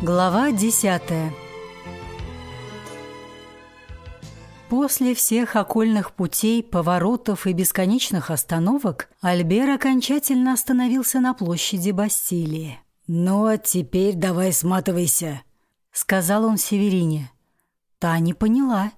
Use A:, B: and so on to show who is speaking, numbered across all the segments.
A: Глава десятая После всех окольных путей, поворотов и бесконечных остановок Альбер окончательно остановился на площади Бастилии.
B: «Ну, а теперь давай сматывайся», —
A: сказал он Северине. Та не поняла.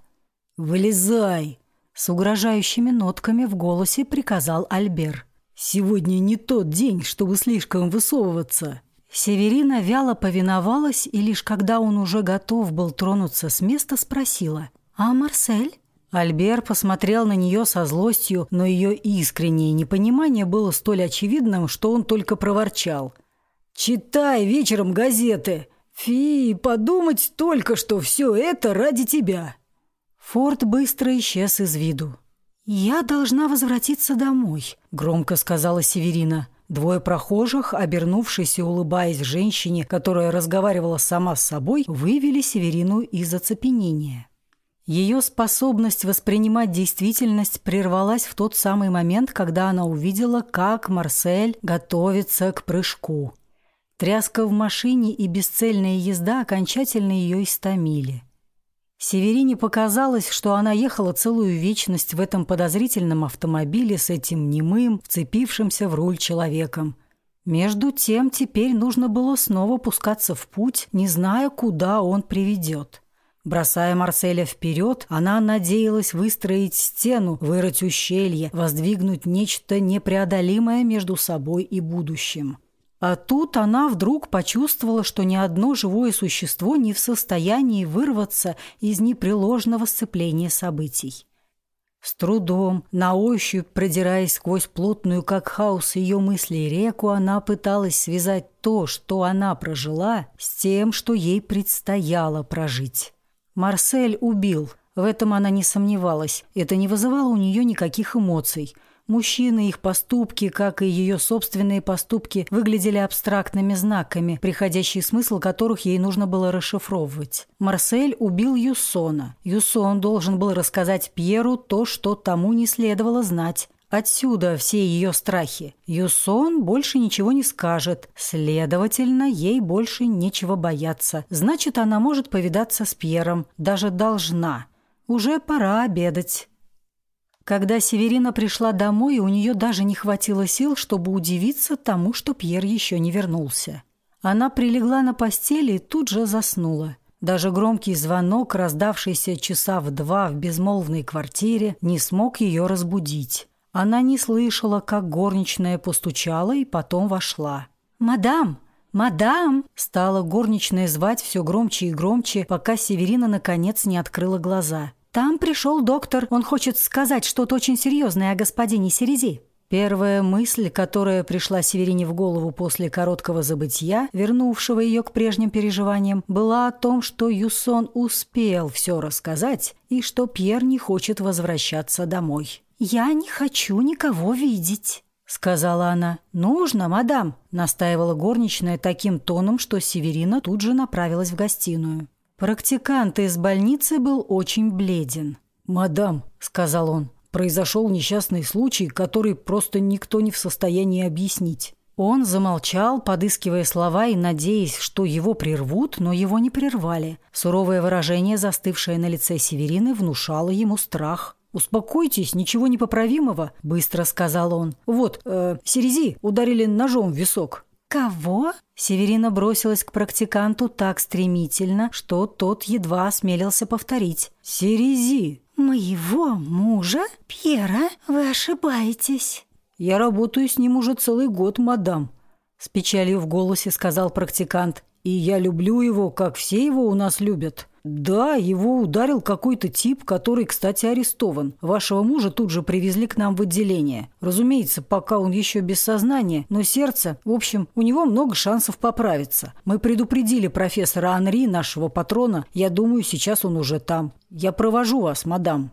B: «Вылезай!»
A: — с угрожающими нотками в голосе приказал Альбер.
B: «Сегодня не тот день, чтобы слишком высовываться».
A: Северина вяло повиновалась и лишь когда он уже готов был тронуться с места, спросила. «А Марсель?» Альбер посмотрел на нее со злостью, но ее искреннее непонимание было столь очевидным, что он только проворчал.
B: «Читай вечером газеты. Фи, подумать только, что все это ради тебя».
A: Форд быстро исчез из виду. «Я должна возвратиться домой», — громко сказала Северина. Двое прохожих, обернувшись и улыбаясь женщине, которая разговаривала сама с собой, вывели Северину из оцепенения. Ее способность воспринимать действительность прервалась в тот самый момент, когда она увидела, как Марсель готовится к прыжку. Тряска в машине и бесцельная езда окончательно ее истомили. Северине показалось, что она ехала целую вечность в этом подозрительном автомобиле с этим немым, вцепившимся в руль человеком. Между тем теперь нужно было снова пускаться в путь, не зная, куда он приведет. Бросая Марселя вперед, она надеялась выстроить стену, вырыть ущелье, воздвигнуть нечто непреодолимое между собой и будущим. А тут она вдруг почувствовала, что ни одно живое существо не в состоянии вырваться из непреложного сцепления событий. С трудом, на ощупь, продираясь сквозь плотную, как хаос, ее мысли реку, она пыталась связать то, что она прожила, с тем, что ей предстояло прожить. Марсель убил. В этом она не сомневалась. Это не вызывало у нее никаких эмоций. Мужчины, их поступки, как и ее собственные поступки, выглядели абстрактными знаками, приходящий смысл которых ей нужно было расшифровывать. Марсель убил Юсона. Юсон должен был рассказать Пьеру то, что тому не следовало знать. Отсюда все ее страхи. Юсон больше ничего не скажет. Следовательно, ей больше нечего бояться. Значит, она может повидаться с Пьером. Даже должна. Уже пора обедать. Когда Северина пришла домой, у нее даже не хватило сил, чтобы удивиться тому, что Пьер еще не вернулся. Она прилегла на постели и тут же заснула. Даже громкий звонок, раздавшийся часа в два в безмолвной квартире, не смог ее разбудить. Она не слышала, как горничная постучала и потом вошла. «Мадам! Мадам!» Стала горничная звать все громче и громче, пока Северина наконец не открыла глаза. «Там пришел доктор. Он хочет сказать что-то очень серьезное о господине Серези». Первая мысль, которая пришла Северине в голову после короткого забытия, вернувшего ее к прежним переживаниям, была о том, что Юсон успел все рассказать и что Пьер не хочет возвращаться домой. «Я не хочу никого видеть», — сказала она. «Нужно, мадам», — настаивала горничная таким тоном, что Северина тут же направилась в гостиную. Практикант из больницы был очень бледен.
B: «Мадам», — сказал он, — «произошел несчастный случай, который просто никто не в состоянии объяснить».
A: Он замолчал, подыскивая слова и надеясь, что его прервут, но его не прервали. Суровое выражение, застывшее на лице Северины, внушало ему страх.
B: «Успокойтесь, ничего непоправимого», — быстро сказал он. «Вот, э, Серези ударили ножом в висок».
A: «Кого?» Северина бросилась к практиканту так стремительно, что тот едва осмелился повторить.
B: «Серези!»
A: «Моего мужа? Пьера? Вы ошибаетесь».
B: «Я работаю с ним уже целый год, мадам», — с печалью в голосе сказал практикант. «И я люблю его, как все его у нас любят». «Да, его ударил какой-то тип, который, кстати, арестован. Вашего мужа тут же привезли к нам в отделение. Разумеется, пока он еще без сознания, но сердце... В общем, у него много шансов поправиться. Мы предупредили профессора Анри, нашего патрона. Я думаю, сейчас он уже там. Я провожу вас, мадам».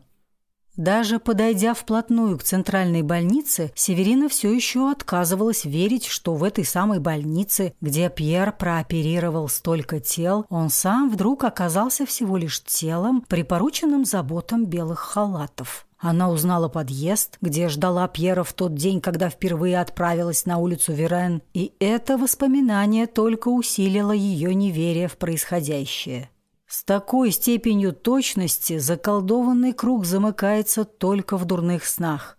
A: Даже подойдя вплотную к центральной больнице, Северина все еще отказывалась верить, что в этой самой больнице, где Пьер прооперировал столько тел, он сам вдруг оказался всего лишь телом, припорученным заботам белых халатов. Она узнала подъезд, где ждала Пьера в тот день, когда впервые отправилась на улицу Верен, и это воспоминание только усилило ее неверие в происходящее. С такой степенью точности заколдованный круг замыкается только в дурных снах.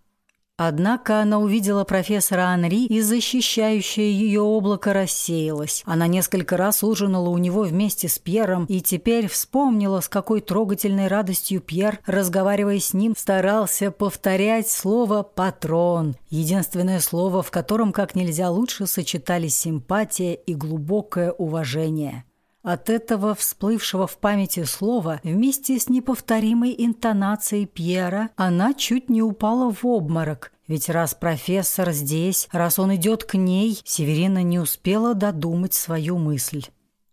A: Однако она увидела профессора Анри, и защищающее ее облако рассеялось. Она несколько раз ужинала у него вместе с Пьером и теперь вспомнила, с какой трогательной радостью Пьер, разговаривая с ним, старался повторять слово «патрон», единственное слово, в котором как нельзя лучше сочетались симпатия и глубокое уважение. От этого всплывшего в памяти слова вместе с неповторимой интонацией Пьера она чуть не упала в обморок. Ведь раз профессор здесь, раз он идет к ней, Северина не успела додумать свою мысль.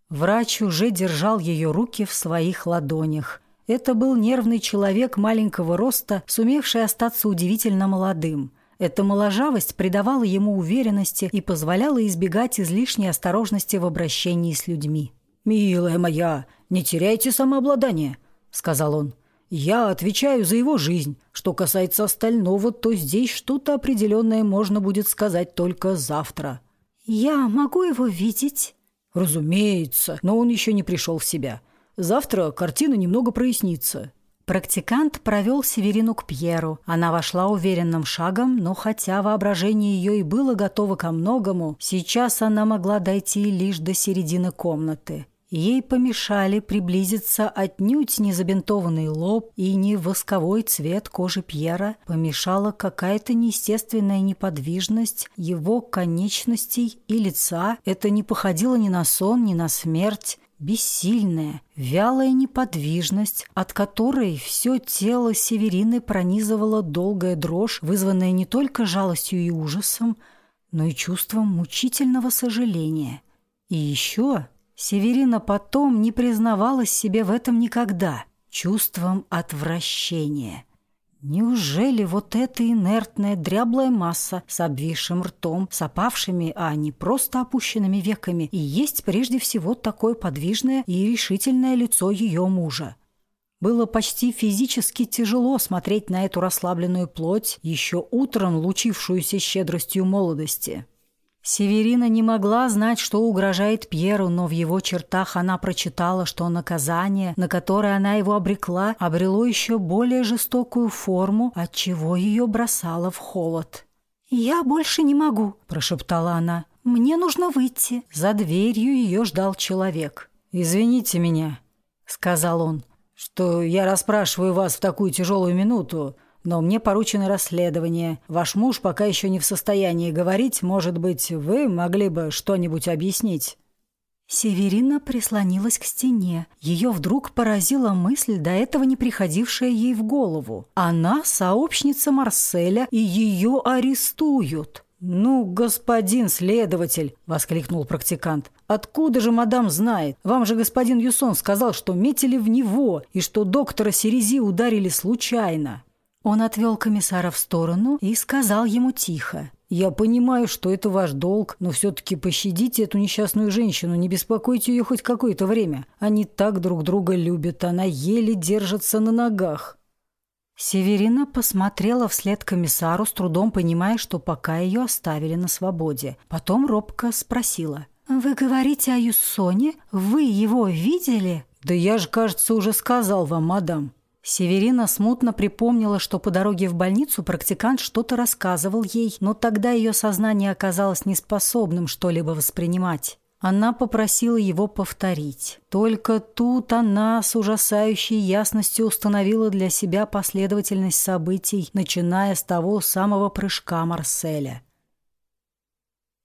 A: Врач уже держал ее руки в своих ладонях. Это был нервный человек маленького роста, сумевший остаться удивительно молодым. Эта моложавость придавала ему уверенности и позволяла избегать излишней осторожности в обращении с людьми. «Милая моя, не теряйте самообладание», — сказал он. «Я отвечаю за его жизнь. Что касается остального, то здесь что-то определенное можно будет сказать только завтра». «Я могу его видеть?»
B: «Разумеется, но он еще не пришел в себя. Завтра картина немного прояснится».
A: Практикант провел Северину к Пьеру. Она вошла уверенным шагом, но хотя воображение ее и было готово ко многому, сейчас она могла дойти лишь до середины комнаты. Ей помешали приблизиться отнюдь не забинтованный лоб и не восковой цвет кожи Пьера, помешала какая-то неестественная неподвижность его конечностей и лица. Это не походило ни на сон, ни на смерть, бессильная, вялая неподвижность, от которой все тело Северины пронизывала долгая дрожь, вызванная не только жалостью и ужасом, но и чувством мучительного сожаления. И еще Северина потом не признавалась себе в этом никогда, чувством отвращения. Неужели вот эта инертная дряблая масса с обвисшим ртом, с опавшими, а не просто опущенными веками, и есть прежде всего такое подвижное и решительное лицо ее мужа? Было почти физически тяжело смотреть на эту расслабленную плоть, еще утром лучившуюся щедростью молодости. Северина не могла знать, что угрожает Пьеру, но в его чертах она прочитала, что наказание, на которое она его обрекла, обрело еще более жестокую форму, отчего ее бросало в холод. «Я больше не могу», – прошептала она. «Мне нужно выйти».
B: За дверью ее ждал человек. «Извините меня», – сказал он, – «что я расспрашиваю вас в такую тяжелую минуту, но мне поручено расследование. Ваш муж пока еще не в состоянии говорить. Может быть, вы могли бы что-нибудь объяснить?»
A: Северина прислонилась к стене. Ее вдруг поразила мысль, до этого не приходившая ей в голову. Она сообщница Марселя, и ее арестуют.
B: «Ну, господин следователь!» – воскликнул практикант. «Откуда же мадам знает? Вам же господин Юсон сказал, что метили в него, и что доктора Серези ударили случайно».
A: Он отвел комиссара в сторону и сказал ему тихо.
B: «Я понимаю, что это ваш долг, но все-таки пощадите эту несчастную женщину, не беспокойте ее хоть какое-то время. Они так друг друга любят, она еле держится на ногах».
A: Северина посмотрела вслед комиссару, с трудом понимая, что пока ее оставили на свободе. Потом робко спросила. «Вы говорите о Юссоне? Вы его видели?»
B: «Да я же, кажется, уже сказал вам, мадам».
A: Северина смутно припомнила, что по дороге в больницу практикант что-то рассказывал ей, но тогда ее сознание оказалось неспособным что-либо воспринимать. Она попросила его повторить. Только тут она с ужасающей ясностью установила для себя последовательность событий, начиная с того самого прыжка Марселя.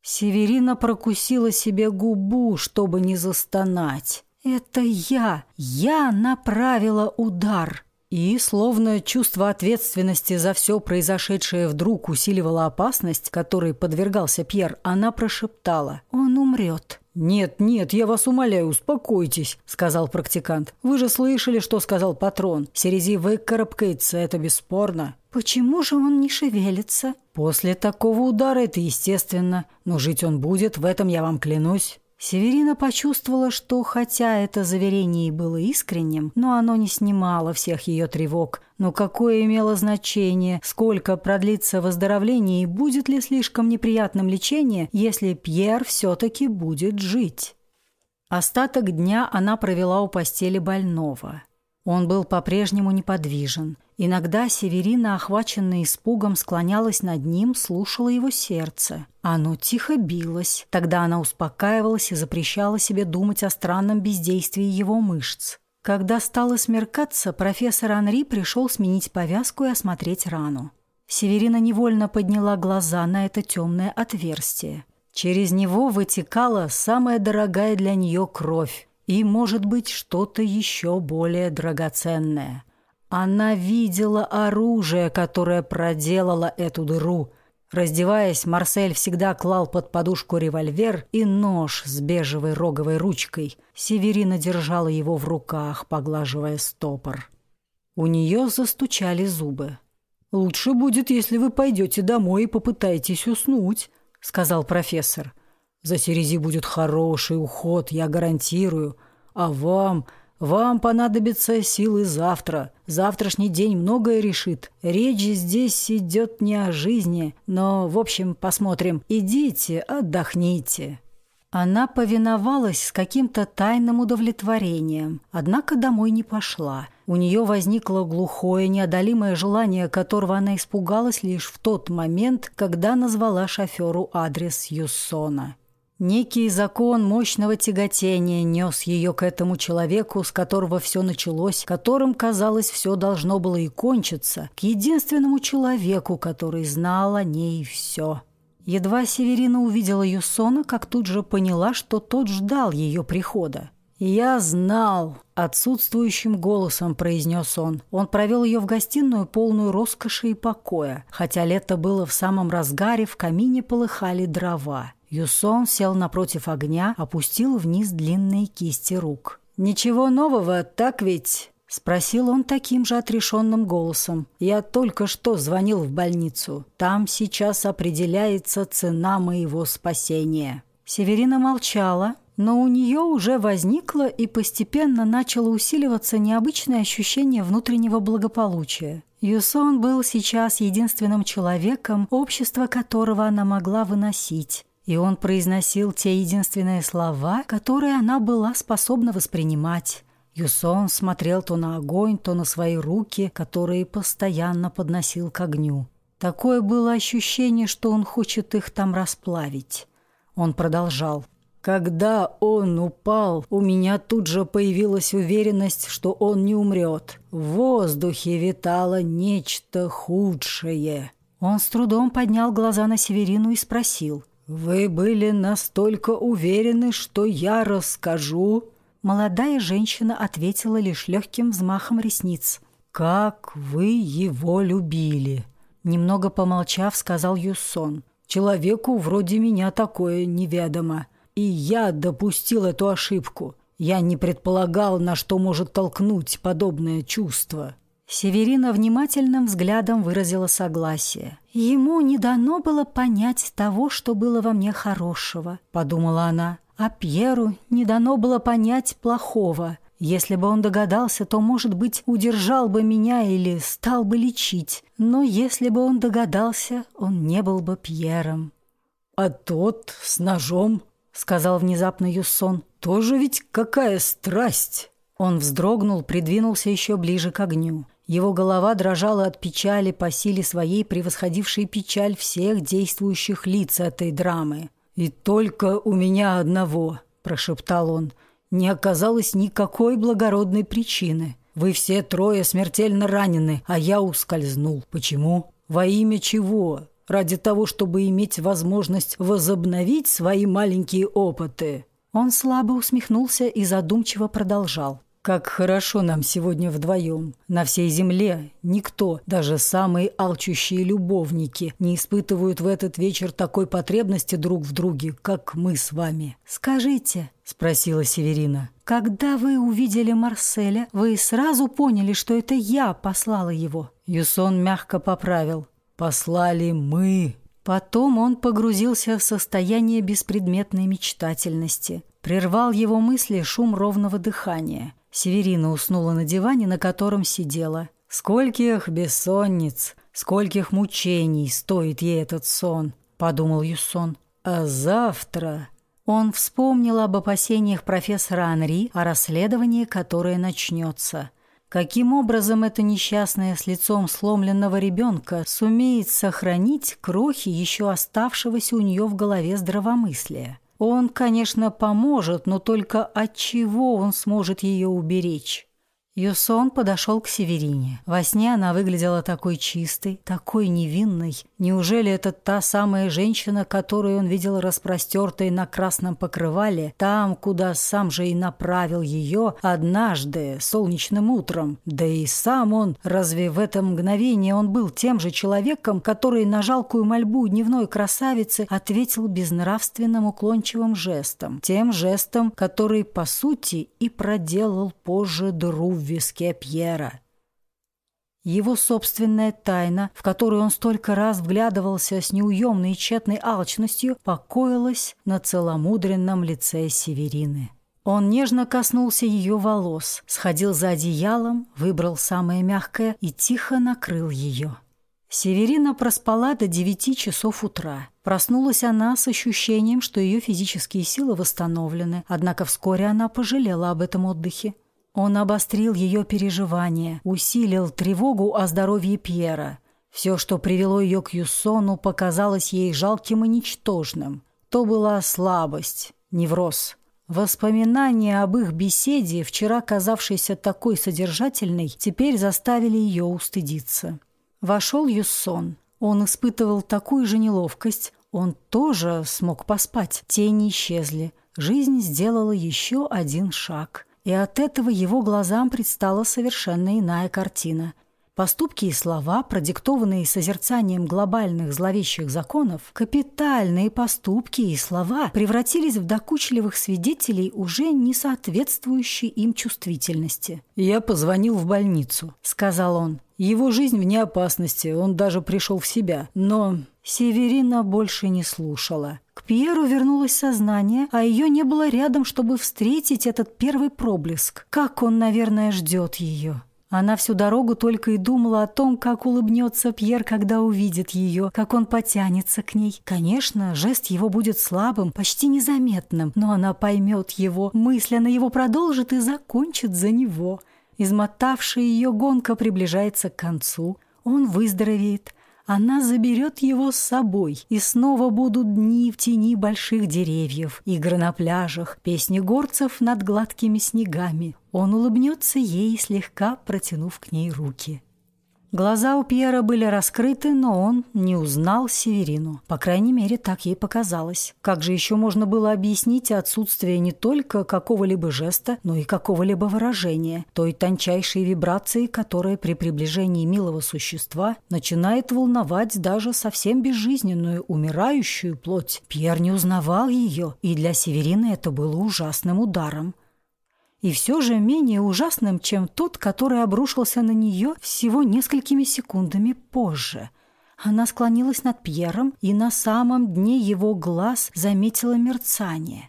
A: Северина прокусила себе губу, чтобы не застонать. «Это я! Я направила удар!» И, словно чувство ответственности за все произошедшее вдруг усиливало опасность, которой подвергался Пьер, она прошептала «Он умрет».
B: «Нет, нет, я вас умоляю, успокойтесь», — сказал практикант. «Вы же слышали, что сказал патрон. Серези выкарабкается, это бесспорно».
A: «Почему же он не шевелится?»
B: «После такого удара это естественно. Но жить он будет, в этом я вам клянусь».
A: Северина почувствовала, что, хотя это заверение и было искренним, но оно не снимало всех ее тревог. Но какое имело значение, сколько продлится выздоровление и будет ли слишком неприятным лечение, если Пьер все-таки будет жить? Остаток дня она провела у постели больного. Он был по-прежнему неподвижен. Иногда Северина, охваченная испугом, склонялась над ним, слушала его сердце. Оно тихо билось. Тогда она успокаивалась и запрещала себе думать о странном бездействии его мышц. Когда стало смеркаться, профессор Анри пришел сменить повязку и осмотреть рану. Северина невольно подняла глаза на это темное отверстие. Через него вытекала самая дорогая для нее кровь и, может быть, что-то еще более драгоценное. Она видела оружие, которое проделало эту дыру. Раздеваясь, Марсель всегда клал под подушку револьвер и нож с бежевой роговой ручкой. Северина держала его в руках, поглаживая стопор. У нее застучали зубы. «Лучше будет, если вы пойдете домой и попытаетесь уснуть», — сказал профессор. За Серези будет хороший уход, я гарантирую. А вам, вам понадобятся силы завтра. Завтрашний день многое решит. Речь здесь идет не о жизни, но, в общем, посмотрим. Идите, отдохните». Она повиновалась с каким-то тайным удовлетворением, однако домой не пошла. У нее возникло глухое, неодолимое желание, которого она испугалась лишь в тот момент, когда назвала шоферу адрес Юссона. Некий закон мощного тяготения нес ее к этому человеку, с которого все началось, которым, казалось, все должно было и кончиться, к единственному человеку, который знал о ней все. Едва Северина увидела Юсона, как тут же поняла, что тот ждал ее прихода. «Я знал!» – отсутствующим голосом произнес он. Он провел ее в гостиную, полную роскоши и покоя. Хотя лето было в самом разгаре, в камине полыхали дрова. Юсон сел напротив огня, опустил вниз длинные кисти рук. «Ничего нового, так ведь?» — спросил он таким же отрешенным голосом. «Я только что звонил в больницу. Там сейчас определяется цена моего спасения». Северина молчала, но у нее уже возникло и постепенно начало усиливаться необычное ощущение внутреннего благополучия. Юсон был сейчас единственным человеком, общество которого она могла выносить и он произносил те единственные слова, которые она была способна воспринимать. Юсон смотрел то на огонь, то на свои руки, которые постоянно подносил к огню. Такое было ощущение, что он хочет их там расплавить. Он продолжал. Когда он упал, у меня тут же появилась уверенность, что он не умрет. В воздухе витало нечто худшее. Он с трудом поднял глаза на Северину и спросил. «Вы были настолько уверены, что я расскажу?» Молодая женщина ответила лишь легким взмахом ресниц. «Как вы его любили!» Немного помолчав, сказал Юссон. «Человеку вроде меня такое неведомо. И я допустил эту ошибку. Я не предполагал, на что может толкнуть подобное чувство». Северина внимательным взглядом выразила согласие. «Ему не дано было понять того, что было во мне хорошего», — подумала она. «А Пьеру не дано было понять плохого. Если бы он догадался, то, может быть, удержал бы меня или стал бы лечить. Но если бы он догадался, он не был бы Пьером». «А тот с ножом», — сказал внезапно Юссон, — «тоже ведь какая страсть!» Он вздрогнул, придвинулся еще ближе к огню. Его голова дрожала от печали по силе своей, превосходившей печаль всех действующих лиц этой драмы. «И только у меня одного», – прошептал он, – «не оказалось никакой благородной причины. Вы все трое смертельно ранены, а я ускользнул. Почему? Во имя чего? Ради того, чтобы иметь возможность возобновить свои маленькие опыты». Он слабо усмехнулся и задумчиво продолжал.
B: Как хорошо нам сегодня вдвоем. На всей земле никто, даже самые алчущие любовники, не испытывают в этот вечер такой потребности друг в друге, как мы с вами.
A: «Скажите», — спросила Северина, — «когда вы увидели Марселя, вы сразу поняли, что это я послала его?»
B: Юсон мягко поправил. «Послали мы».
A: Потом он погрузился в состояние беспредметной мечтательности. Прервал его мысли шум ровного дыхания. Северина уснула на диване, на котором сидела.
B: «Скольких бессонниц, скольких мучений стоит ей этот сон», — подумал Юсон. «А завтра...»
A: Он вспомнил об опасениях профессора Анри о расследовании, которое начнется. Каким образом эта несчастная с лицом сломленного ребенка сумеет сохранить крохи еще оставшегося у нее в голове здравомыслия? Он, конечно, поможет, но только от чего он сможет ее уберечь? Юсон подошел к Северине. Во сне она выглядела такой чистой, такой невинной. Неужели это та самая женщина, которую он видел распростертой на красном покрывале, там, куда сам же и направил ее однажды, солнечным утром? Да и сам он, разве в это мгновение он был тем же человеком, который на жалкую мольбу дневной красавицы ответил безнравственным уклончивым жестом? Тем жестом, который, по сути, и проделал позже дыру в виске Пьера. Его собственная тайна, в которую он столько раз вглядывался с неуемной и тщетной алчностью, покоилась на целомудренном лице Северины. Он нежно коснулся ее волос, сходил за одеялом, выбрал самое мягкое и тихо накрыл ее. Северина проспала до девяти часов утра. Проснулась она с ощущением, что ее физические силы восстановлены, однако вскоре она пожалела об этом отдыхе. Он обострил ее переживания, усилил тревогу о здоровье Пьера. Все, что привело ее к Юссону, показалось ей жалким и ничтожным. То была слабость, невроз. Воспоминания об их беседе, вчера казавшейся такой содержательной, теперь заставили ее устыдиться. Вошел Юссон. Он испытывал такую же неловкость. Он тоже смог поспать. Тени исчезли. Жизнь сделала еще один шаг – и от этого его глазам предстала совершенно иная картина. Поступки и слова, продиктованные созерцанием глобальных зловещих законов, капитальные поступки и слова превратились в докучливых свидетелей уже не соответствующей им чувствительности.
B: «Я позвонил в больницу», — сказал он. «Его жизнь вне опасности, он даже пришел в себя. Но
A: Северина больше не слушала. К Пьеру вернулось сознание, а ее не было рядом, чтобы встретить этот первый проблеск. Как он, наверное, ждет ее. Она всю дорогу только и думала о том, как улыбнется Пьер, когда увидит ее, как он потянется к ней. Конечно, жест его будет слабым, почти незаметным, но она поймет его, мысленно его продолжит и закончит за него. Измотавшая ее гонка приближается к концу. Он выздоровеет, она заберет его с собой, и снова будут дни в тени больших деревьев, игры на пляжах, песни горцев над гладкими снегами. Он улыбнется ей, слегка протянув к ней руки. Глаза у Пьера были раскрыты, но он не узнал Северину. По крайней мере, так ей показалось. Как же еще можно было объяснить отсутствие не только какого-либо жеста, но и какого-либо выражения, той тончайшей вибрации, которая при приближении милого существа начинает волновать даже совсем безжизненную, умирающую плоть. Пьер не узнавал ее, и для Северины это было ужасным ударом и все же менее ужасным, чем тот, который обрушился на нее всего несколькими секундами позже. Она склонилась над Пьером и на самом дне его глаз заметила мерцание.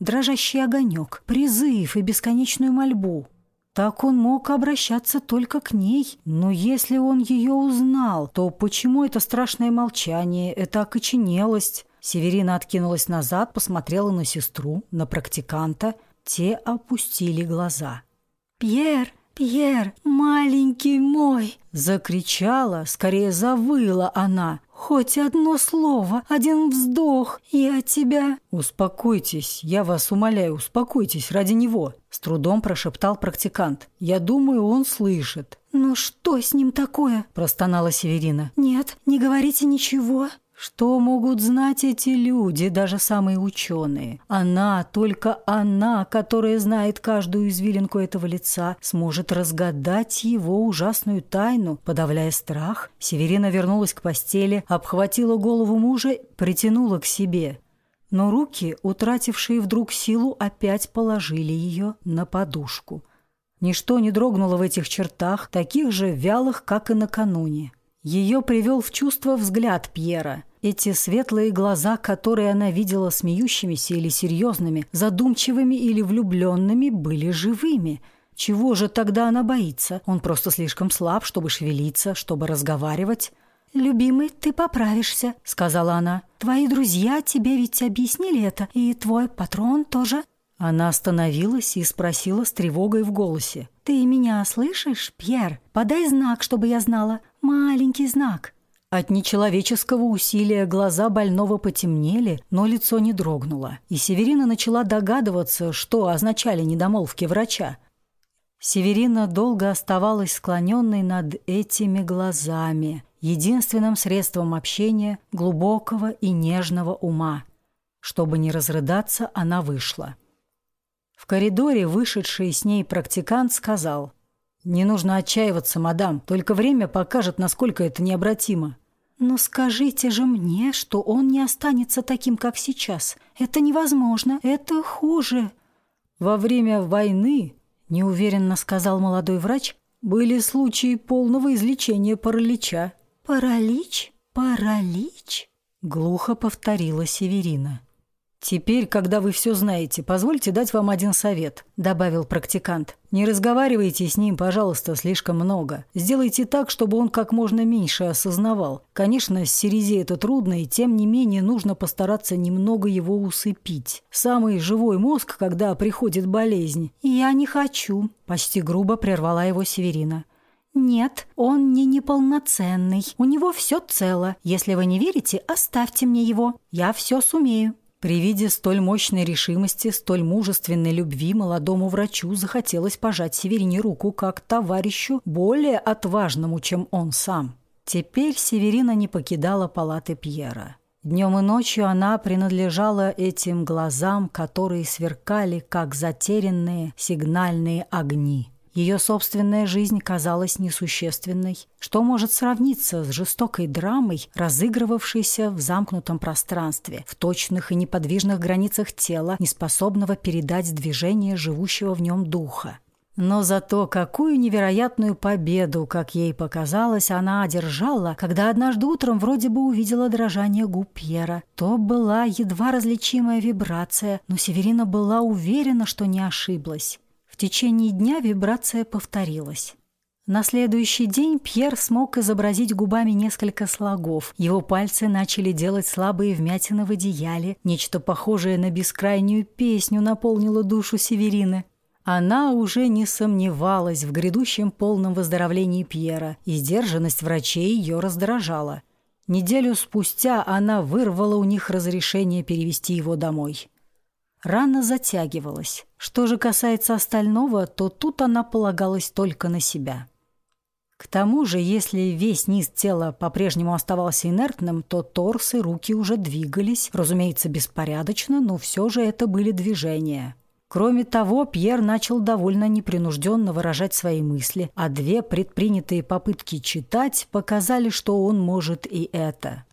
A: Дрожащий огонек, призыв и бесконечную мольбу. Так он мог обращаться только к ней. Но если он ее узнал, то почему это страшное молчание, эта окоченелость? Северина откинулась назад, посмотрела на сестру, на практиканта – те опустили глаза. «Пьер, Пьер, маленький мой!» Закричала, скорее завыла она. «Хоть одно слово, один вздох, я тебя...»
B: «Успокойтесь, я вас умоляю, успокойтесь ради него», с трудом прошептал практикант. «Я думаю, он слышит».
A: «Ну что с ним такое?» простонала Северина. «Нет, не говорите ничего». Что могут знать эти люди, даже самые ученые? Она, только она, которая знает каждую извилинку этого лица, сможет разгадать его ужасную тайну. Подавляя страх, Северина вернулась к постели, обхватила голову мужа, притянула к себе. Но руки, утратившие вдруг силу, опять положили ее на подушку. Ничто не дрогнуло в этих чертах, таких же вялых, как и накануне. Ее привел в чувство взгляд Пьера. Эти светлые глаза, которые она видела смеющимися или серьезными, задумчивыми или влюбленными, были живыми. Чего же тогда она боится? Он просто слишком слаб, чтобы шевелиться, чтобы разговаривать. «Любимый, ты поправишься», — сказала она. «Твои друзья тебе ведь объяснили это, и твой патрон тоже». Она остановилась и спросила с тревогой в голосе. «Ты меня слышишь, Пьер? Подай знак, чтобы я знала. Маленький знак». От нечеловеческого усилия глаза больного потемнели, но лицо не дрогнуло. И Северина начала догадываться, что означали недомолвки врача. Северина долго оставалась склоненной над этими глазами, единственным средством общения глубокого и нежного ума. Чтобы не разрыдаться, она вышла. В коридоре вышедший с ней практикант сказал, «Не нужно отчаиваться, мадам, только время покажет, насколько это необратимо». «Но скажите же мне, что он не останется таким, как сейчас. Это невозможно, это хуже».
B: «Во время войны, — неуверенно сказал молодой врач, — были случаи полного излечения паралича».
A: «Паралич? Паралич?» — глухо повторила Северина.
B: «Теперь, когда вы все знаете, позвольте дать вам один совет», – добавил практикант. «Не разговаривайте с ним, пожалуйста, слишком много. Сделайте так, чтобы он как можно меньше осознавал. Конечно, с Серезе это трудно, и тем не менее нужно постараться немного его усыпить. Самый живой мозг, когда приходит болезнь».
A: «Я не хочу», – почти грубо прервала его Северина. «Нет, он не неполноценный. У него все цело. Если вы не верите, оставьте мне его. Я все сумею».
B: При виде столь мощной решимости, столь мужественной любви молодому врачу захотелось пожать Северине руку как товарищу более отважному, чем он сам. Теперь Северина не покидала палаты Пьера. Днем и ночью она принадлежала этим глазам, которые сверкали, как затерянные сигнальные огни. Ее собственная жизнь казалась несущественной. Что может сравниться с жестокой драмой, разыгрывавшейся в замкнутом пространстве, в точных и неподвижных границах тела, неспособного передать движение живущего в нем духа? Но зато какую невероятную победу, как ей показалось, она одержала, когда однажды утром вроде бы увидела дрожание губ Пьера. То была едва различимая вибрация, но Северина была уверена, что не ошиблась течение дня вибрация повторилась. На следующий день Пьер смог изобразить губами несколько слогов. Его пальцы начали делать слабые вмятины в одеяле. Нечто похожее на бескрайнюю песню наполнило душу Северины. Она уже не сомневалась в грядущем полном выздоровлении Пьера, и сдержанность врачей ее раздражала. Неделю спустя она вырвала у них разрешение перевести его домой. Рана затягивалась. Что же касается остального, то тут она полагалась только на себя. К тому же, если весь низ тела по-прежнему оставался инертным, то торс и руки уже двигались, разумеется, беспорядочно, но все же это были движения. Кроме того, Пьер начал довольно непринужденно выражать свои мысли, а две предпринятые попытки читать показали, что он может и это.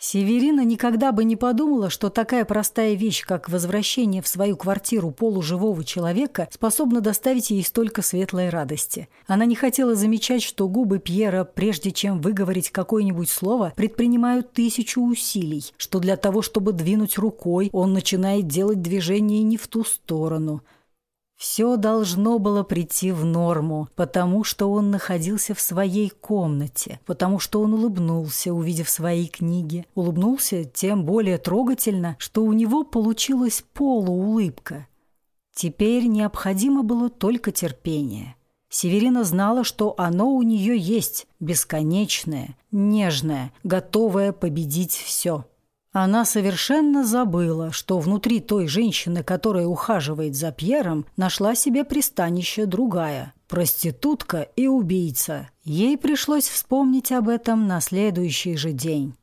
B: Северина никогда бы не подумала, что такая простая вещь, как возвращение в свою квартиру полуживого человека, способна доставить ей столько светлой радости. Она не хотела замечать, что губы Пьера, прежде чем выговорить какое-нибудь слово, предпринимают тысячу усилий, что для того, чтобы двинуть рукой, он начинает делать движение не в ту сторону – все должно было прийти в норму, потому что он находился в своей комнате, потому что он улыбнулся, увидев свои книги. Улыбнулся тем более трогательно, что у него получилась полуулыбка. Теперь необходимо было только терпение. Северина знала, что оно у нее есть, бесконечное, нежное, готовое победить все. Она совершенно забыла, что внутри той женщины, которая ухаживает за Пьером, нашла себе пристанище другая – проститутка и убийца. Ей пришлось вспомнить об этом на следующий же день.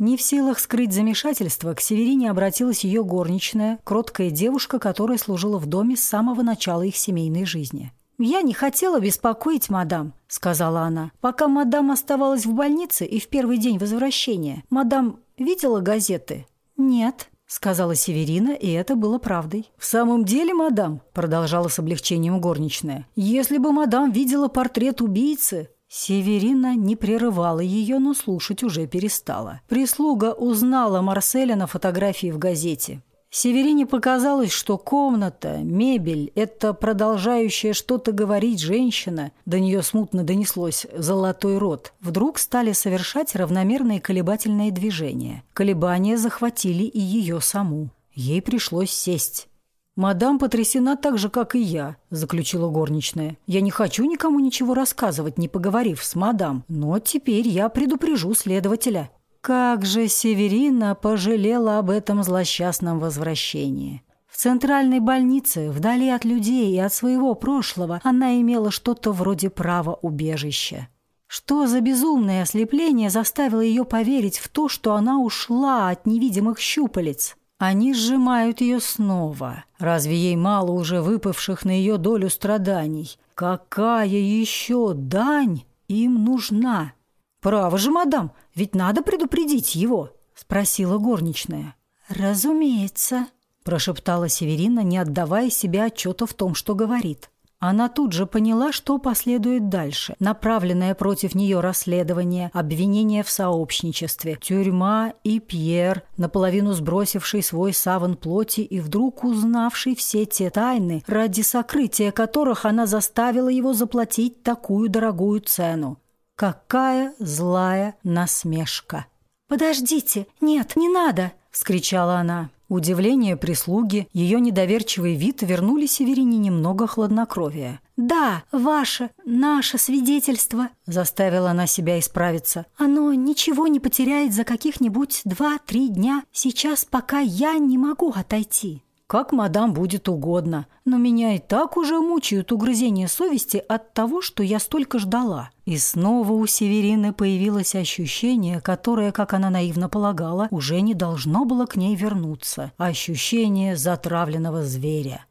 A: Не в силах скрыть замешательство, к Северине обратилась ее горничная, кроткая девушка, которая служила в доме с самого начала их семейной жизни. «Я не хотела беспокоить мадам», — сказала она. «Пока мадам оставалась в больнице и в первый день возвращения, мадам видела газеты?» «Нет», — сказала Северина, и это было правдой. «В самом деле, мадам», — продолжала с облегчением горничная, «если бы мадам видела портрет убийцы, Северина не прерывала ее, но слушать уже перестала. Прислуга узнала Марселя на фотографии в газете. Северине показалось, что комната, мебель – это продолжающая что-то говорить женщина, до нее смутно донеслось «золотой рот», вдруг стали совершать равномерные колебательные движения. Колебания захватили и ее саму. Ей пришлось сесть. «Мадам потрясена так же, как и я», – заключила горничная. «Я не хочу никому ничего рассказывать, не поговорив с мадам, но теперь я предупрежу следователя». Как же Северина пожалела об этом злосчастном возвращении. В центральной больнице, вдали от людей и от своего прошлого, она имела что-то вроде права убежища. Что за безумное ослепление заставило ее поверить в то, что она ушла от невидимых щупалец? Они сжимают ее снова. Разве ей мало уже выпавших на ее долю страданий? Какая еще дань им нужна? «Право же, мадам, ведь надо предупредить его», — спросила горничная. «Разумеется», — прошептала Северина, не отдавая себе отчета в том, что говорит. Она тут же поняла, что последует дальше. Направленное против нее расследование, обвинение в сообщничестве, тюрьма и Пьер, наполовину сбросивший свой саван плоти и вдруг узнавший все те тайны, ради сокрытия которых она заставила его заплатить такую дорогую цену. Какая злая насмешка! «Подождите! Нет, не надо!» – вскричала она. Удивление прислуги, ее недоверчивый вид вернули Северине немного хладнокровия. «Да, ваше, наше свидетельство», – заставила она себя исправиться. «Оно ничего не потеряет за каких-нибудь два-три дня, сейчас, пока я не могу отойти». «Как мадам будет угодно, но меня и так уже мучают угрызения совести от того, что я столько ждала». И снова у Северины появилось ощущение, которое, как она наивно полагала, уже не должно было к ней вернуться. Ощущение затравленного зверя.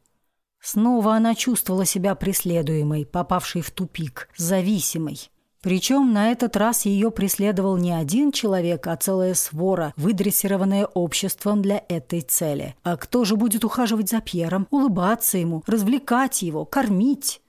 A: Снова она чувствовала себя преследуемой, попавшей в тупик, зависимой. Причем на этот раз ее преследовал не один человек, а целая свора, выдрессированная обществом для этой цели. А кто же будет ухаживать за Пьером, улыбаться ему, развлекать его, кормить?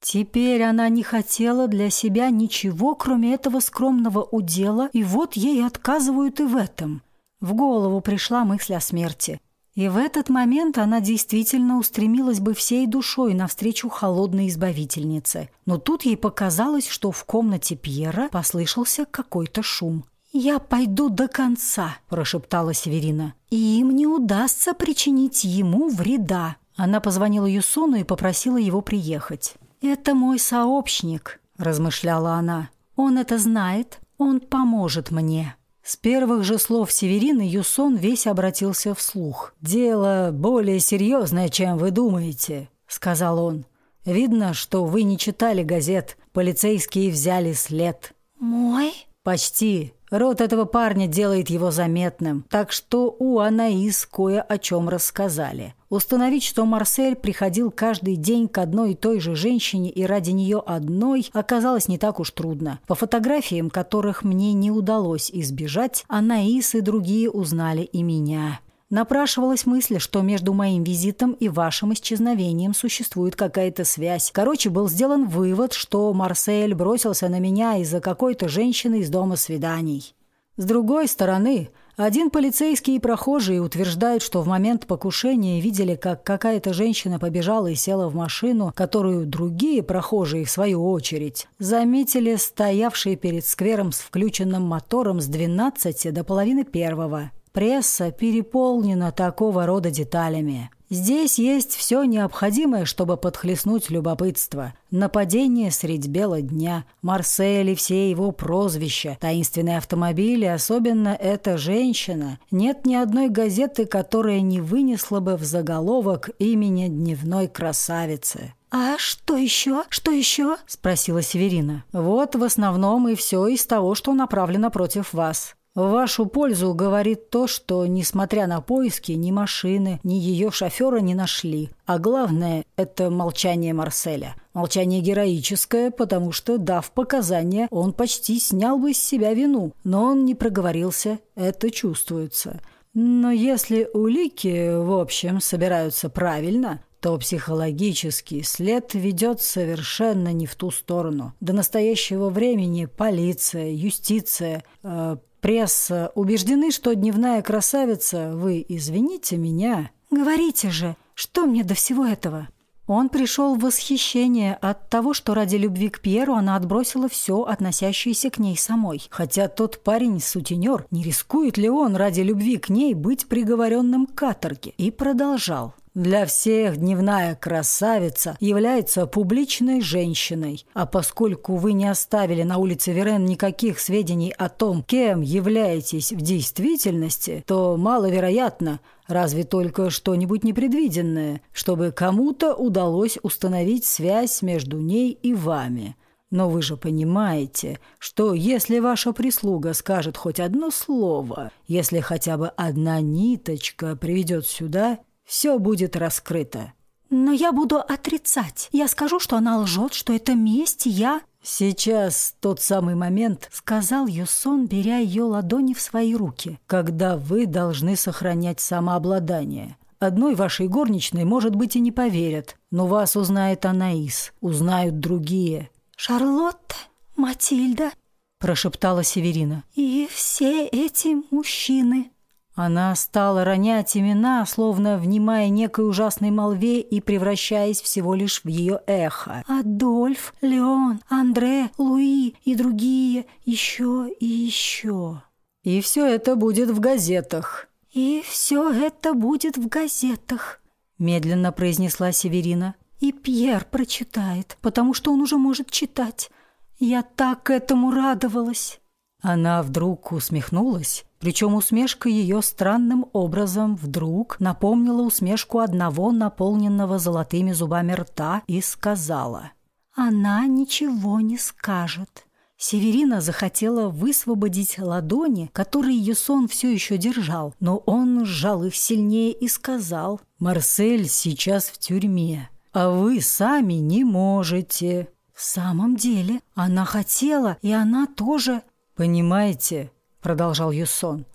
A: Теперь она не хотела для себя ничего, кроме этого скромного удела, и вот ей отказывают и в этом. В голову пришла мысль о смерти. И в этот момент она действительно устремилась бы всей душой навстречу холодной избавительнице. Но тут ей показалось, что в комнате Пьера послышался какой-то шум. «Я пойду до конца», – прошептала Северина. «И им не удастся причинить ему вреда». Она позвонила Юсону и попросила его приехать. «Это мой сообщник», – размышляла она. «Он это знает, он поможет мне». С первых же слов Северины Юсон весь обратился вслух. «Дело более серьезное, чем вы думаете», — сказал он. «Видно, что вы не читали газет. Полицейские взяли след».
B: «Мой?»
A: «Почти. Рот этого парня делает его заметным, так что у Анаис кое о чем рассказали. Установить, что Марсель приходил каждый день к одной и той же женщине и ради нее одной, оказалось не так уж трудно. По фотографиям, которых мне не удалось избежать, Анаис и другие узнали и меня. Напрашивалась мысль, что между моим визитом и вашим исчезновением существует какая-то связь. Короче, был сделан вывод, что Марсель бросился на меня из-за какой-то женщины из дома свиданий. С другой стороны, один полицейский и прохожие утверждают, что в момент покушения видели, как какая-то женщина побежала и села в машину, которую другие прохожие, в свою очередь, заметили стоявшие перед сквером с включенным мотором с 12 до половины первого. Пресса переполнена такого рода деталями. Здесь есть все необходимое, чтобы подхлестнуть любопытство. Нападение средь бела дня, Марсель и все его прозвища, таинственные автомобили, особенно эта женщина. Нет ни одной газеты, которая не вынесла бы в заголовок имени дневной красавицы.
B: «А что еще? Что еще?»
A: – спросила Северина. «Вот в основном и все из того, что направлено против вас.
B: В вашу пользу говорит то, что, несмотря на поиски, ни машины, ни ее шофера не нашли. А главное – это молчание Марселя. Молчание героическое, потому что, дав показания, он почти снял бы с себя вину. Но он не проговорился, это чувствуется. Но если улики, в общем, собираются правильно, то психологический след ведет совершенно не в ту сторону. До настоящего времени полиция, юстиция, э, пресса убеждены, что дневная красавица, вы извините меня.
A: Говорите же, что мне до всего этого? Он пришел в восхищение от того, что ради любви к Пьеру она отбросила все, относящееся к ней самой. Хотя тот парень сутенер, не рискует ли он ради любви к ней быть приговоренным к каторге? И продолжал.
B: Для всех дневная красавица является публичной женщиной, а поскольку вы не оставили на улице Верен никаких сведений о том, кем являетесь в действительности, то маловероятно, разве только что-нибудь непредвиденное, чтобы кому-то удалось установить связь между ней и вами. Но вы же понимаете, что если ваша прислуга скажет хоть одно слово, если хотя бы одна ниточка приведет сюда – все будет раскрыто.
A: Но я буду отрицать. Я скажу, что она лжет, что это месть, я...
B: «Сейчас тот самый момент», — сказал Юсон, беря ее ладони в свои руки, «когда вы должны сохранять самообладание. Одной вашей горничной, может быть, и не поверят, но вас узнает Анаис, узнают другие».
A: «Шарлотта, Матильда», — прошептала Северина, «и все эти мужчины».
B: Она стала ронять имена, словно внимая некой ужасной молве и превращаясь всего лишь в ее эхо.
A: «Адольф, Леон, Андре, Луи и другие, еще и еще».
B: «И все это будет в газетах».
A: «И все это будет в газетах», — медленно произнесла Северина. «И Пьер прочитает, потому что он уже может читать. Я так этому радовалась».
B: Она вдруг усмехнулась причем усмешка ее странным образом вдруг напомнила усмешку одного наполненного золотыми зубами рта и сказала
A: «Она ничего не скажет».
B: Северина захотела высвободить ладони, которые ее сон все еще держал, но он сжал их сильнее и сказал «Марсель сейчас в тюрьме, а вы сами не можете».
A: В самом деле, она хотела, и она тоже...
B: Понимаете, продолжал Юсон.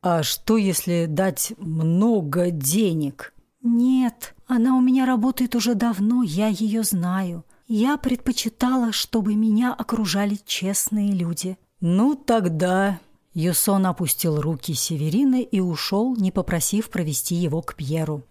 B: А что, если дать много денег?
A: Нет, она у меня работает уже давно, я ее знаю. Я предпочитала, чтобы меня окружали честные люди.
B: Ну тогда Юсон опустил руки Северины и ушел, не попросив провести его к Пьеру.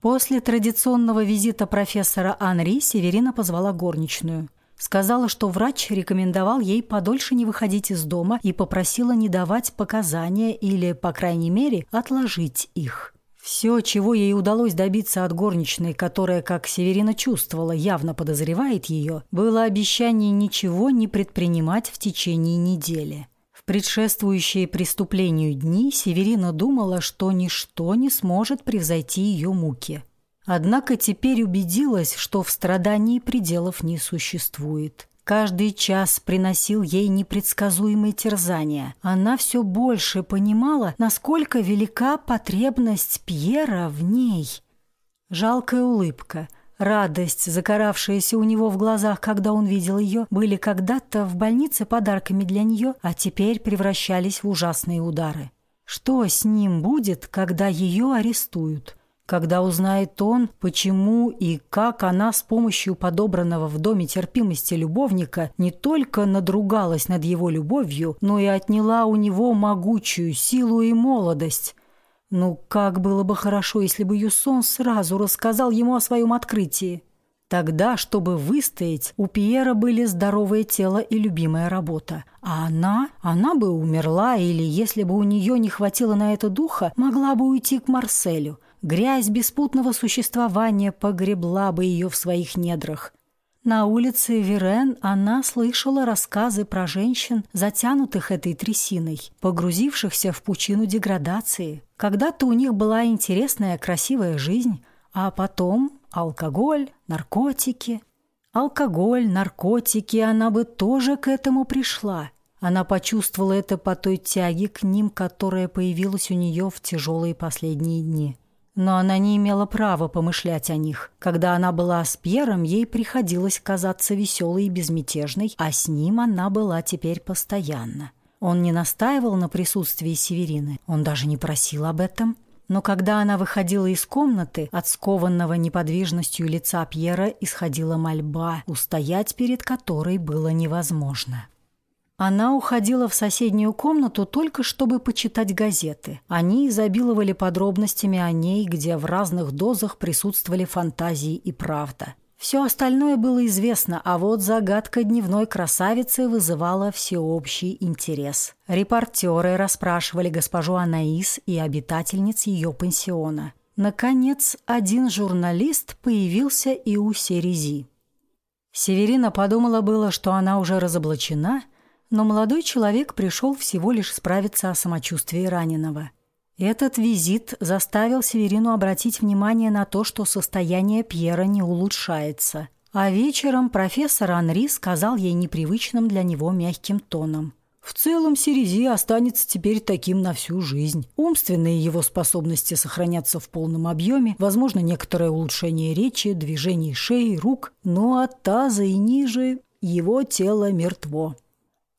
B: После традиционного визита профессора Анри Северина позвала горничную – Сказала, что врач рекомендовал ей подольше не выходить из дома и попросила не давать показания или, по крайней мере, отложить их. Все, чего ей удалось добиться от горничной, которая, как Северина чувствовала, явно подозревает ее, было обещание ничего не предпринимать в течение недели. В предшествующие преступлению дни Северина думала, что ничто не сможет превзойти ее муки. Однако теперь убедилась, что в страдании пределов не существует. Каждый час приносил ей непредсказуемые терзания. Она все больше понимала, насколько велика потребность Пьера в ней. Жалкая улыбка, радость, закаравшаяся у него в глазах, когда он видел ее, были когда-то в больнице подарками для нее, а теперь превращались в ужасные удары. Что с ним будет, когда ее арестуют? Когда узнает он, почему и как она с помощью подобранного в доме терпимости любовника не только надругалась над его любовью, но и отняла у него могучую силу и молодость. Ну, как было бы хорошо, если бы Юсон сразу рассказал ему о своем открытии. Тогда, чтобы выстоять, у Пьера были здоровое тело и любимая работа. А она, она бы умерла, или, если бы у нее не хватило на это духа, могла бы уйти к Марселю – Грязь беспутного существования погребла бы ее в своих недрах. На улице Верен она слышала рассказы про женщин, затянутых этой трясиной, погрузившихся в пучину деградации. Когда-то у них была интересная, красивая жизнь, а потом алкоголь, наркотики. Алкоголь, наркотики, она бы тоже к этому пришла.
A: Она почувствовала это по той тяге к ним, которая появилась у нее в тяжелые последние дни. Но она не имела права помышлять о них. Когда она была с Пьером, ей приходилось казаться веселой и безмятежной, а с ним она была теперь постоянно. Он не настаивал на присутствии Северины, он даже не просил об этом. Но когда она выходила из комнаты, от скованного неподвижностью лица Пьера исходила мольба, устоять перед которой было невозможно. Она уходила в соседнюю комнату только чтобы почитать газеты. Они изобиловали подробностями о ней, где в разных дозах присутствовали фантазии и правда. Все остальное было известно, а вот загадка дневной красавицы вызывала всеобщий интерес. Репортеры расспрашивали госпожу Анаис и обитательниц ее пансиона. Наконец, один журналист появился и у Серези. Северина подумала было, что она уже разоблачена, но молодой человек пришел всего лишь справиться о самочувствии раненого. Этот визит заставил Северину обратить внимание на то, что состояние Пьера не улучшается. А вечером профессор Анри сказал ей непривычным для него мягким тоном. В целом Серези останется теперь таким на всю жизнь. Умственные его способности сохранятся в полном объеме, возможно, некоторое улучшение речи, движений шеи, рук, но от таза и ниже его тело мертво.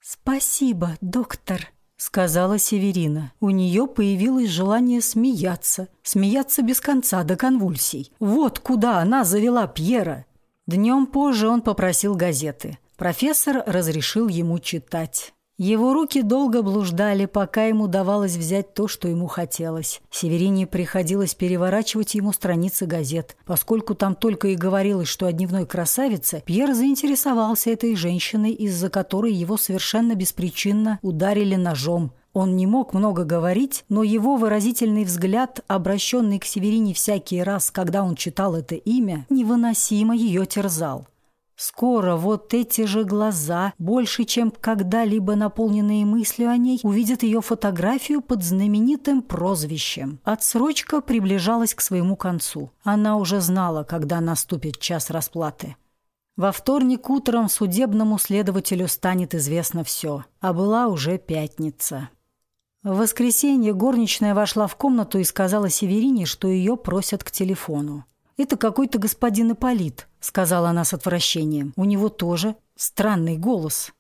B: «Спасибо, доктор», —
A: сказала Северина. У нее появилось желание смеяться. Смеяться без конца, до конвульсий. Вот куда она завела Пьера. Днем позже он попросил газеты. Профессор разрешил ему читать. Его руки долго блуждали, пока ему давалось взять то, что ему хотелось. Северине приходилось переворачивать ему страницы газет. Поскольку там только и говорилось, что о дневной красавице, Пьер заинтересовался этой женщиной, из-за которой его совершенно беспричинно ударили ножом. Он не мог много говорить, но его выразительный взгляд, обращенный к Северине всякий раз, когда он читал это имя, невыносимо ее терзал. Скоро вот эти же глаза, больше, чем когда-либо наполненные мыслью о ней, увидят ее фотографию под знаменитым прозвищем. Отсрочка приближалась к своему концу. Она уже знала, когда наступит час расплаты. Во вторник утром судебному следователю станет известно все, а была уже пятница. В воскресенье горничная вошла в комнату и сказала Северине, что ее просят к телефону. «Это какой-то господин Ипполит», — сказала она с отвращением. «У него тоже странный голос».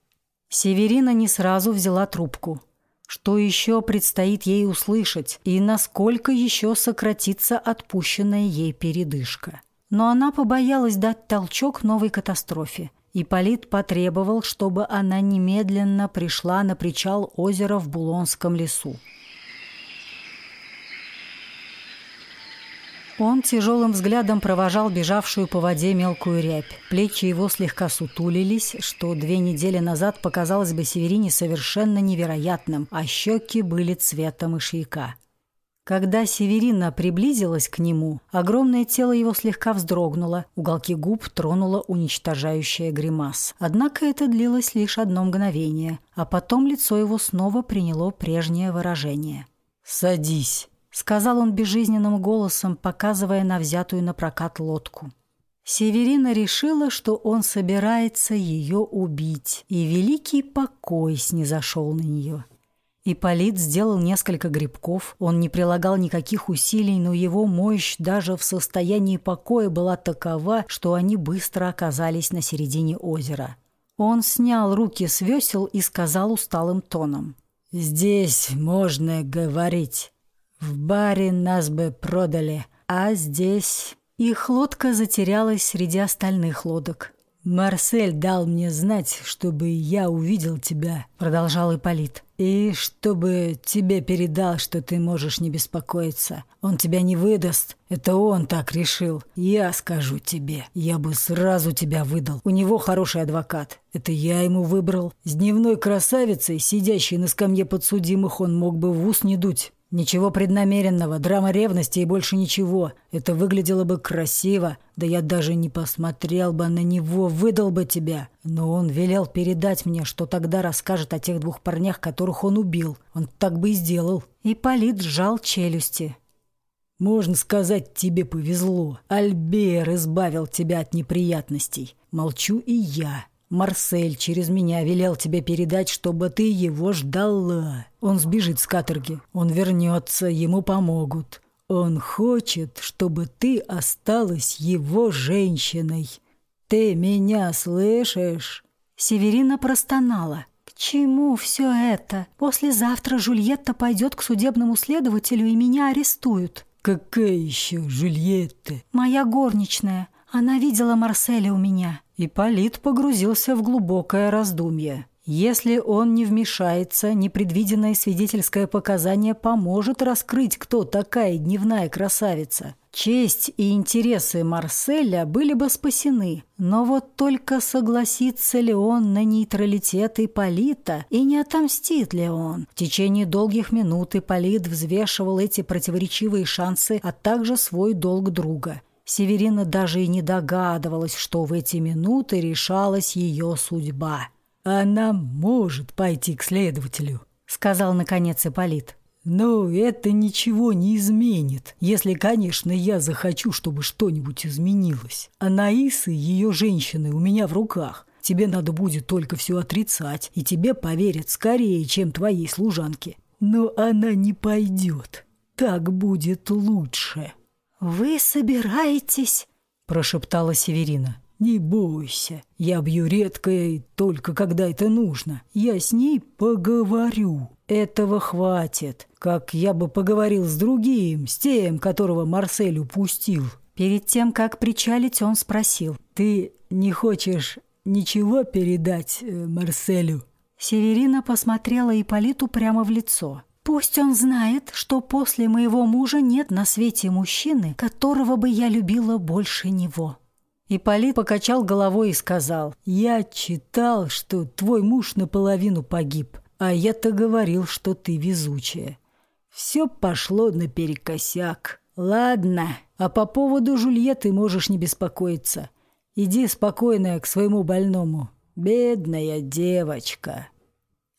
A: Северина не сразу взяла трубку. Что еще предстоит ей услышать, и насколько еще сократится отпущенная ей передышка. Но она побоялась дать толчок новой катастрофе. Ипполит потребовал, чтобы она немедленно пришла на причал озера в Булонском лесу. Он тяжелым взглядом провожал бежавшую по воде мелкую рябь. Плечи его слегка сутулились, что две недели назад показалось бы Северине совершенно невероятным, а щеки были цвета мышьяка. Когда Северина приблизилась к нему, огромное тело его слегка вздрогнуло, уголки губ тронула уничтожающая гримас. Однако это длилось лишь одно мгновение, а потом лицо его снова приняло прежнее выражение. «Садись», сказал он безжизненным голосом, показывая на взятую на прокат лодку. Северина решила, что он собирается ее убить, и великий покой снизошел на нее. Ипполит сделал несколько грибков, он не прилагал никаких усилий, но его мощь даже в состоянии покоя была такова, что они быстро оказались на середине озера. Он снял руки с весел и сказал усталым тоном. «Здесь можно говорить». В баре нас бы продали, а здесь... Их лодка затерялась среди остальных лодок. «Марсель дал мне знать, чтобы я увидел тебя», — продолжал Ипполит. «И чтобы тебе передал, что ты можешь не беспокоиться. Он тебя не выдаст. Это он так решил. Я скажу тебе. Я бы сразу тебя выдал. У него хороший адвокат. Это я ему выбрал. С дневной красавицей, сидящей на скамье подсудимых, он мог бы в ус не дуть. Ничего преднамеренного, драма ревности и больше ничего. Это выглядело бы красиво. Да я даже не посмотрел бы на него, выдал бы тебя. Но он велел передать мне, что тогда расскажет о тех двух парнях, которых он убил. Он так бы и сделал. И Полит сжал челюсти. Можно сказать, тебе повезло. Альбер избавил тебя от неприятностей. Молчу и я.
B: Марсель через меня велел тебе передать, чтобы ты его ждала. Он сбежит с каторги. Он вернется, ему помогут. Он хочет, чтобы ты осталась его женщиной. Ты меня слышишь?»
A: Северина простонала. «К чему все это? Послезавтра Жульетта пойдет к судебному следователю и меня арестуют».
B: «Какая еще Жульетта?»
A: «Моя горничная. Она видела Марселя у меня».
B: И Полит погрузился в глубокое раздумье. Если он не вмешается, непредвиденное свидетельское показание поможет раскрыть, кто такая дневная красавица. Честь и интересы Марселя были бы спасены, но вот только согласится ли он на нейтралитет Ипполита и не отомстит ли он? В течение долгих минут Ипполит взвешивал эти противоречивые шансы, а также свой долг друга. Северина даже и не догадывалась, что в эти минуты решалась ее судьба.
C: «Она может пойти к следователю», — сказал наконец Ипполит. «Но это ничего не изменит, если, конечно, я захочу, чтобы что-нибудь изменилось. А Наисы, ее женщины, у меня в руках. Тебе надо будет только все отрицать, и тебе поверят скорее, чем твоей служанке. Но она не пойдет. Так будет лучше».
A: «Вы собираетесь?»
C: – прошептала Северина. «Не бойся, я бью редко и только когда это нужно. Я с ней поговорю. Этого хватит, как я бы поговорил с другим, с тем, которого Марсель упустил».
A: Перед тем, как причалить, он спросил.
C: «Ты не хочешь ничего передать э, Марселю?»
A: Северина посмотрела Ипполиту прямо в лицо. «Пусть он знает, что после моего мужа нет на свете мужчины, которого бы я любила больше него».
B: Ипполит покачал головой и сказал, «Я читал, что твой муж наполовину погиб, а я-то говорил, что ты везучая. Все пошло наперекосяк. Ладно, а по поводу Жульетты можешь не беспокоиться. Иди спокойно к своему больному. Бедная девочка».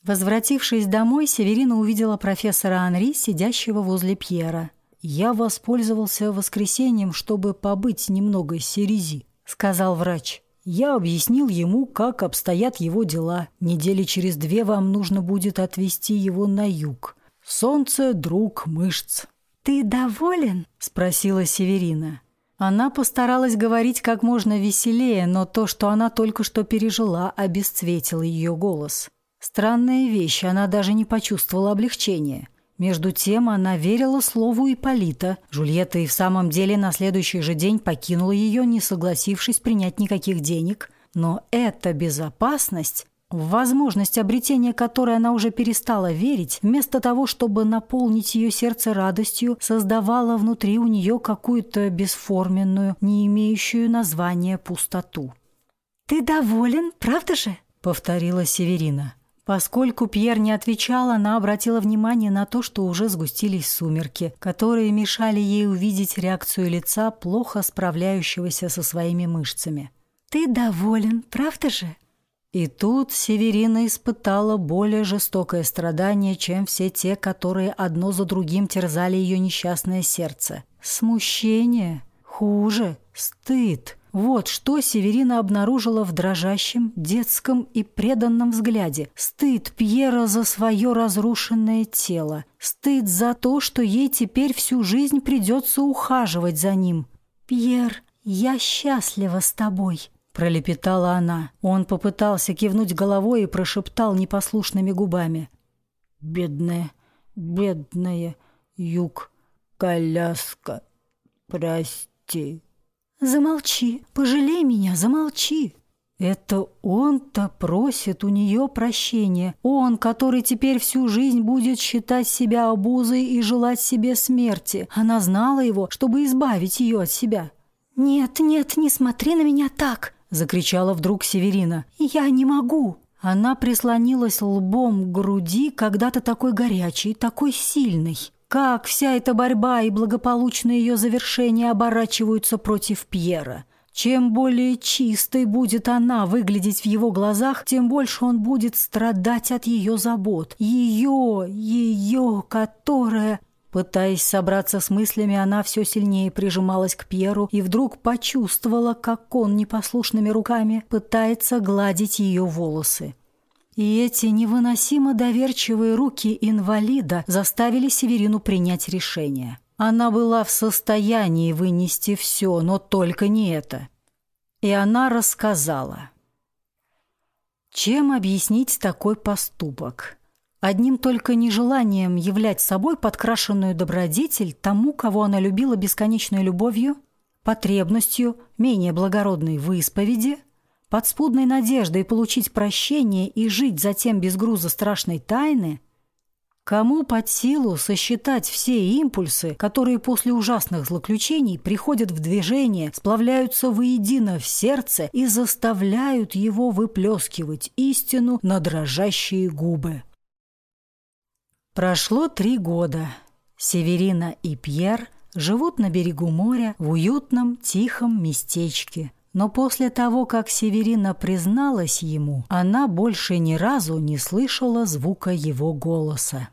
A: Возвратившись домой, Северина увидела профессора Анри, сидящего возле Пьера.
B: «Я воспользовался воскресеньем, чтобы побыть немного с Серези», — сказал врач. Я объяснил ему, как обстоят его дела. Недели через две вам нужно будет отвезти его на юг. Солнце — друг мышц.
A: «Ты доволен?» — спросила Северина. Она постаралась говорить как можно веселее, но то, что она только что пережила, обесцветило ее голос. Странная вещь, она даже не почувствовала облегчения. Между тем она верила слову Ипполита. Жульетта и в самом деле на следующий же день покинула ее, не согласившись принять никаких денег. Но эта безопасность, в возможность обретения которой она уже перестала верить, вместо того, чтобы наполнить ее сердце радостью, создавала внутри у нее какую-то бесформенную, не имеющую названия пустоту. «Ты доволен, правда же?» — повторила Северина. Поскольку Пьер не отвечал, она обратила внимание на то, что уже сгустились сумерки, которые мешали ей увидеть реакцию лица, плохо справляющегося со своими мышцами. «Ты доволен, правда же?» И тут Северина испытала более жестокое страдание, чем все те, которые одно за другим терзали ее несчастное сердце. Смущение, хуже, стыд – вот что Северина обнаружила в дрожащем, детском и преданном взгляде. Стыд Пьера за свое разрушенное тело. Стыд за то, что ей теперь всю жизнь придется ухаживать за ним. «Пьер, я счастлива с тобой», — пролепетала она. Он попытался кивнуть головой и прошептал непослушными губами.
C: «Бедная, бедная, юг, коляска, прости».
A: «Замолчи, пожалей меня, замолчи!»
B: Это он-то просит у нее прощения. Он, который теперь всю жизнь будет считать себя обузой и желать себе смерти. Она знала его, чтобы избавить ее от себя.
A: «Нет, нет, не смотри на меня так!» — закричала вдруг Северина. «Я не могу!» Она прислонилась лбом к груди, когда-то такой горячий, такой сильный. Как вся эта борьба и благополучное ее завершение оборачиваются против Пьера. Чем более чистой будет она выглядеть в его глазах, тем больше он будет страдать от ее забот. Ее, ее, которая... Пытаясь собраться с мыслями, она все сильнее прижималась к Пьеру и вдруг почувствовала, как он непослушными руками пытается гладить ее волосы. И эти невыносимо доверчивые руки инвалида заставили Северину принять решение. Она была в состоянии вынести все, но только не это. И она рассказала. Чем объяснить такой поступок? Одним только нежеланием являть собой подкрашенную добродетель тому, кого она любила бесконечной любовью, потребностью менее благородной в исповеди, подспудной надеждой получить прощение и жить затем без груза страшной тайны, кому под силу сосчитать все импульсы, которые после ужасных злоключений приходят в движение, сплавляются воедино в сердце и заставляют его выплескивать истину на дрожащие губы. Прошло три года. Северина и Пьер живут на берегу моря в уютном, тихом местечке. Но после того, как Северина призналась ему, она больше ни разу не слышала звука его голоса.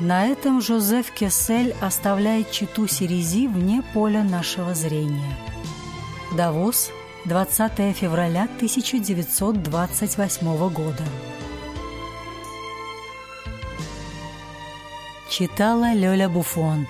A: На этом Жозеф Кессель оставляет читу Серези вне поля нашего зрения. Давос – 20 февраля 1928 года. Читала Лёля Буфон.